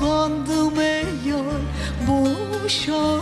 kullandım ey yar boşa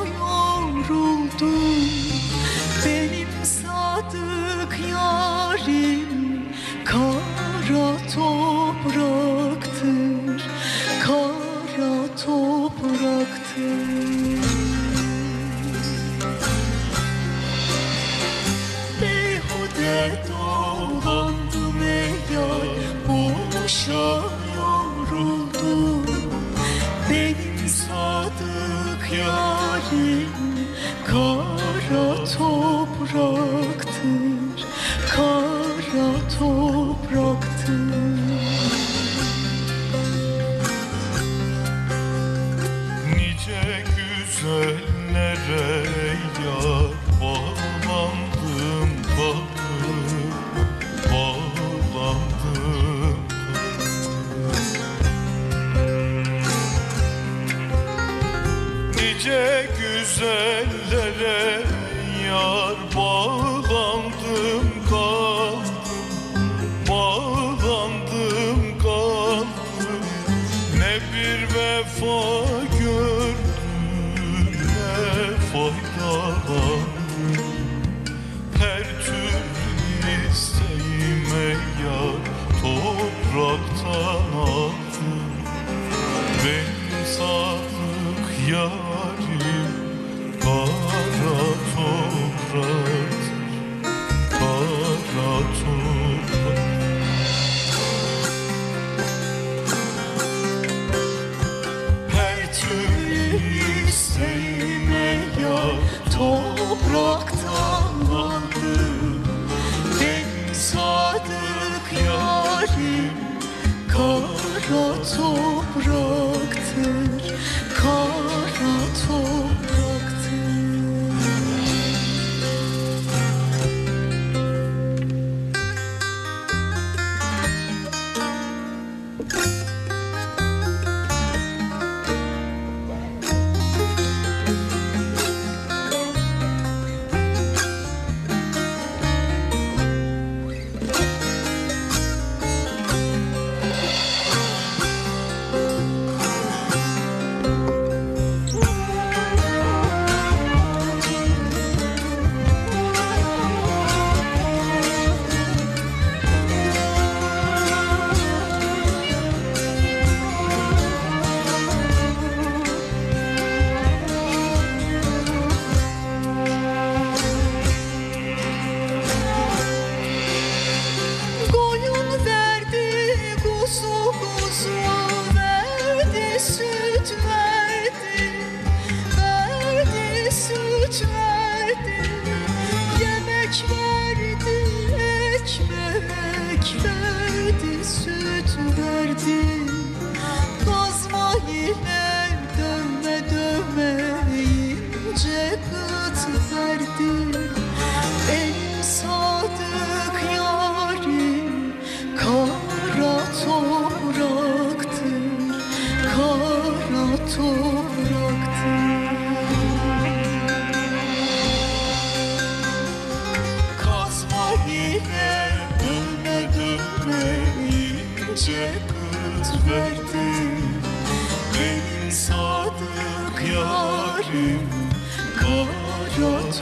topraktır Kara topraktır. Nice güzellere yar bağlandım bağlandım bağlandım Nice güzellere yar bağlandım kaldım bağlandım kaldım. Ne bir vefa gördüm Her türlü isteğime Topraktan aldım. Benim sadık yarim. Kara topraktır noite.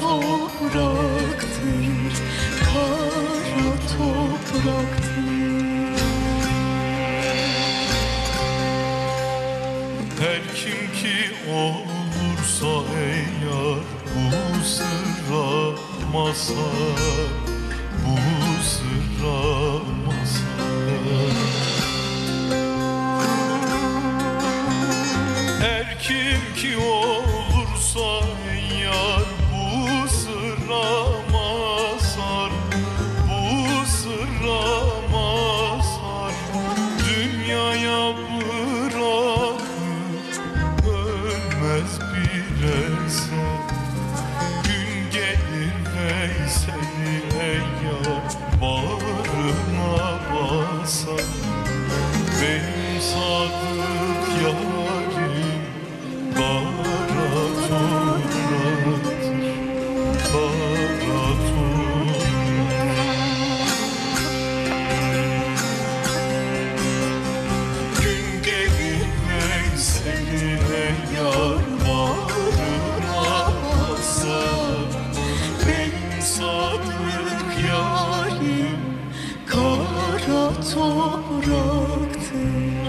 Topraktır, kara topraktır. Her kim ki olursa yar bu sırra mazhar bıraktın